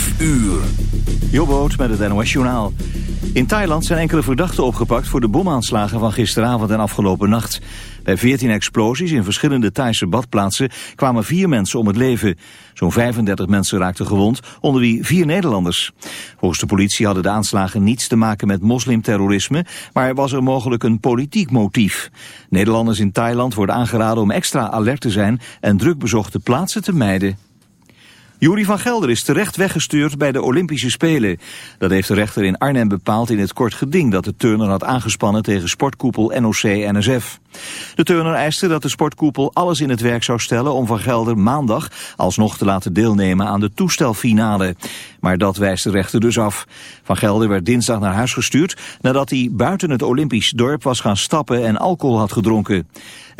5 uur. Jobboot met het NOS Journaal. In Thailand zijn enkele verdachten opgepakt voor de bomaanslagen van gisteravond en afgelopen nacht. Bij 14 explosies in verschillende Thaise badplaatsen kwamen vier mensen om het leven. Zo'n 35 mensen raakten gewond, onder wie vier Nederlanders. Volgens de politie hadden de aanslagen niets te maken met moslimterrorisme, maar was er mogelijk een politiek motief. Nederlanders in Thailand worden aangeraden om extra alert te zijn en drukbezochte plaatsen te mijden. Jury van Gelder is terecht weggestuurd bij de Olympische Spelen. Dat heeft de rechter in Arnhem bepaald in het kort geding dat de turner had aangespannen tegen sportkoepel NOC-NSF. De turner eiste dat de sportkoepel alles in het werk zou stellen om Van Gelder maandag alsnog te laten deelnemen aan de toestelfinale. Maar dat wijst de rechter dus af. Van Gelder werd dinsdag naar huis gestuurd nadat hij buiten het Olympisch dorp was gaan stappen en alcohol had gedronken.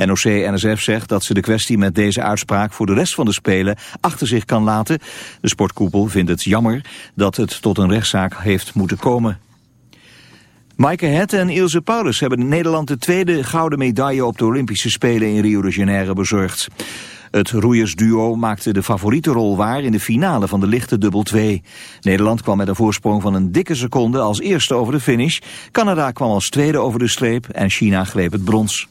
NOC-NSF zegt dat ze de kwestie met deze uitspraak voor de rest van de Spelen achter zich kan laten. De sportkoepel vindt het jammer dat het tot een rechtszaak heeft moeten komen. Maaike Hette en Ilse Paulus hebben Nederland de tweede gouden medaille op de Olympische Spelen in Rio de Janeiro bezorgd. Het roeiersduo maakte de favoriete rol waar in de finale van de lichte dubbel 2. Nederland kwam met een voorsprong van een dikke seconde als eerste over de finish. Canada kwam als tweede over de streep en China greep het brons.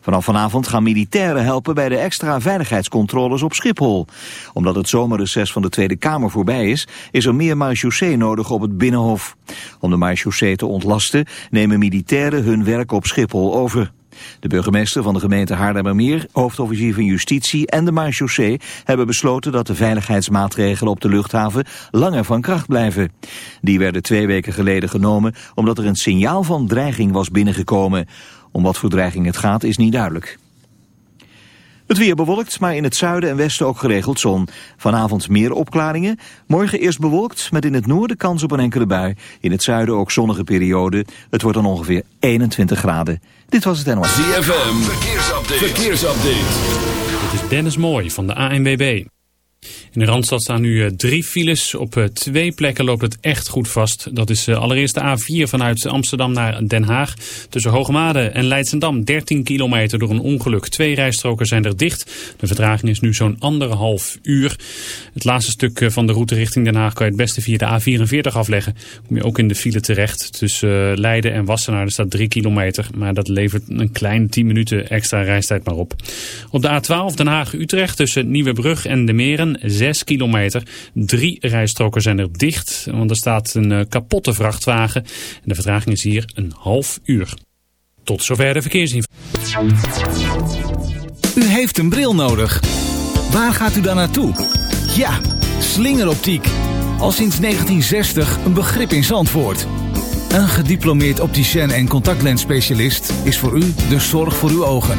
Vanaf vanavond gaan militairen helpen bij de extra veiligheidscontroles op Schiphol. Omdat het zomerreces van de Tweede Kamer voorbij is, is er meer marechaussee nodig op het Binnenhof. Om de marechaussee te ontlasten nemen militairen hun werk op Schiphol over. De burgemeester van de gemeente Haarlemmermeer, hoofdofficier van Justitie en de marechaussee hebben besloten dat de veiligheidsmaatregelen op de luchthaven langer van kracht blijven. Die werden twee weken geleden genomen omdat er een signaal van dreiging was binnengekomen. Om wat voor dreiging het gaat is niet duidelijk. Het weer bewolkt, maar in het zuiden en westen ook geregeld zon. Vanavond meer opklaringen. Morgen eerst bewolkt, met in het noorden kans op een enkele bui. In het zuiden ook zonnige periode. Het wordt dan ongeveer 21 graden. Dit was het NOS. ZFM, verkeersupdate. verkeersupdate. Dit is Dennis Mooi van de ANWB. In de Randstad staan nu eh, drie files. Op eh, twee plekken loopt het echt goed vast. Dat is eh, allereerst de A4 vanuit Amsterdam naar Den Haag. Tussen Hoogmade en Leidsendam 13 kilometer door een ongeluk. Twee rijstroken zijn er dicht. De vertraging is nu zo'n anderhalf uur. Het laatste stuk van de route richting Den Haag kan je het beste via de A44 afleggen. Kom je ook in de file terecht. Tussen Leiden en Wassenaar er staat 3 kilometer. Maar dat levert een klein 10 minuten extra reistijd maar op. Op de A12 Den Haag-Utrecht tussen Nieuwebrug en de Meren 6 kilometer. Drie rijstroken zijn er dicht, want er staat een eh, kapotte vrachtwagen. En de vertraging is hier een half uur. Tot zover de verkeersinformatie. U heeft een bril nodig. Waar gaat u dan naartoe? Ja, slingeroptiek. Al sinds 1960 een begrip in Zandvoort. Een gediplomeerd opticien en contactlensspecialist is voor u de zorg voor uw ogen.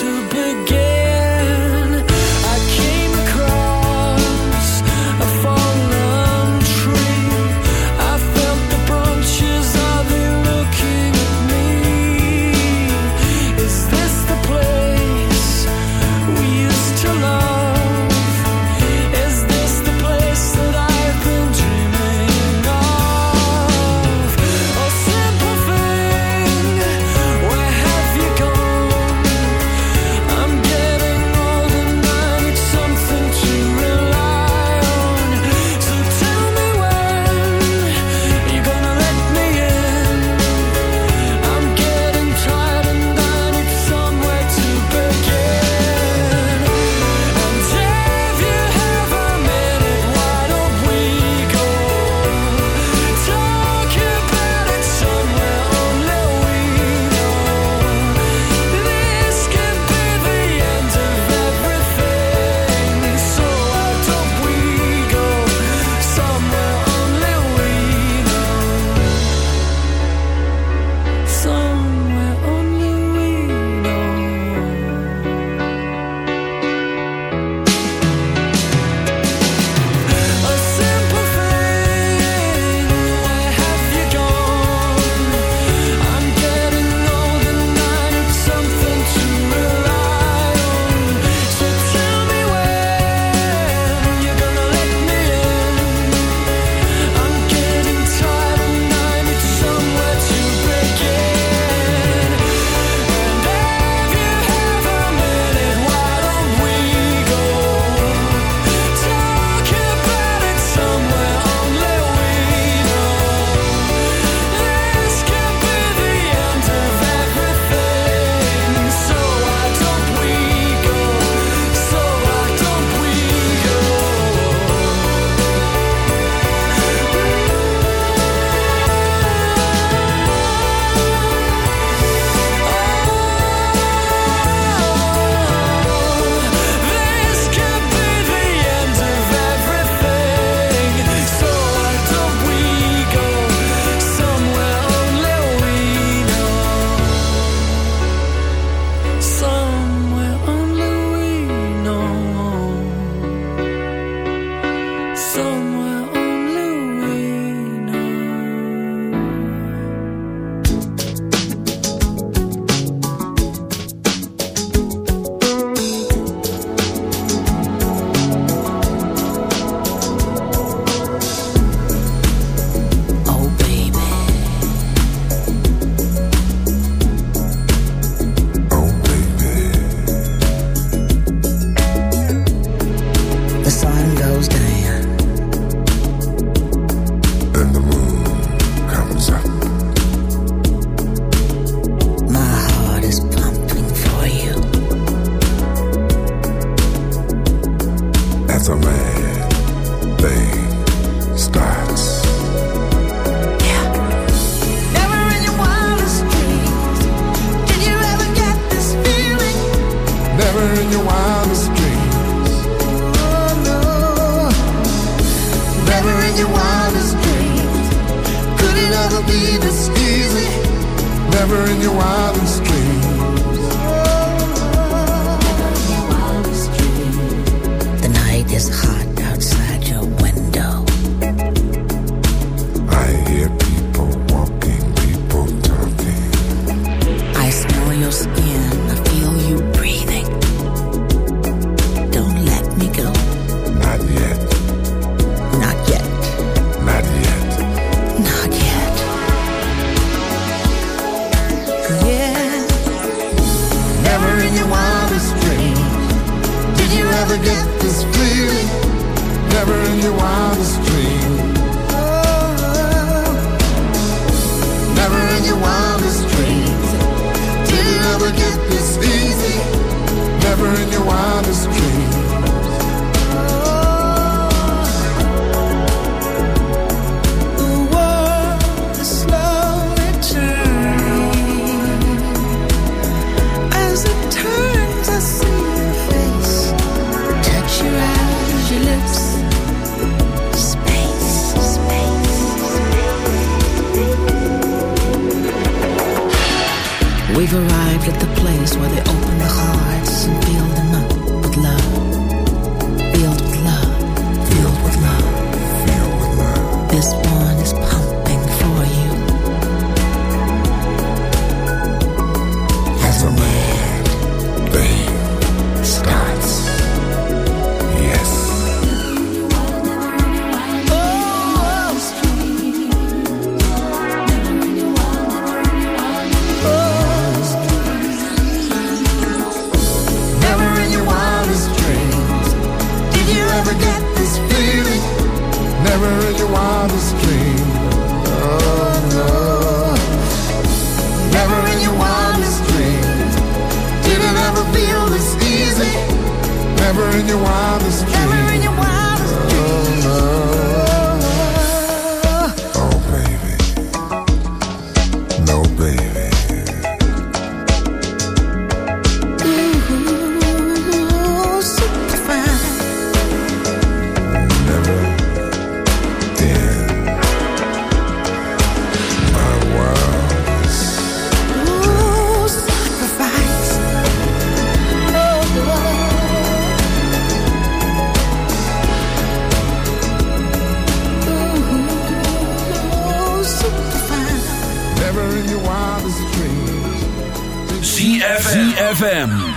to begin.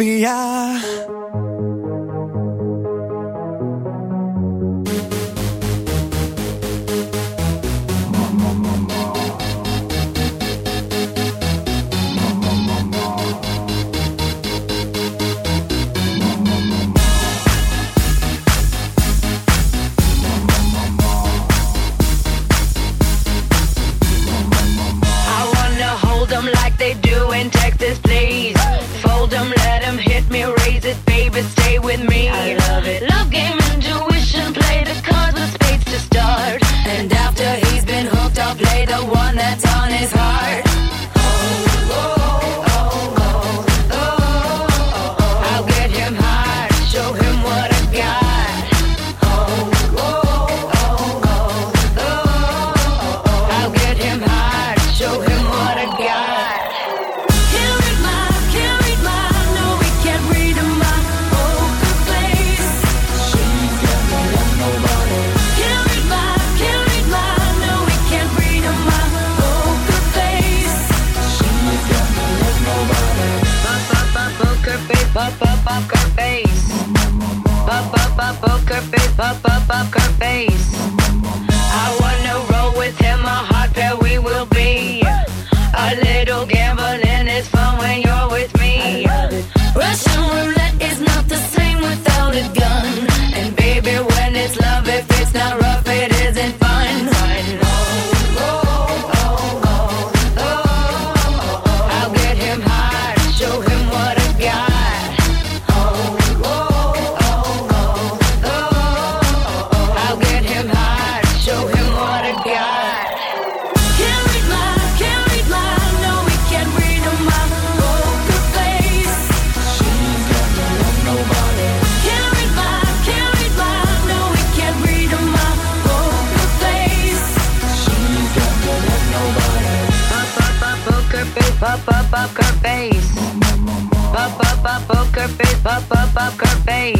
ja. Up her face. above her face.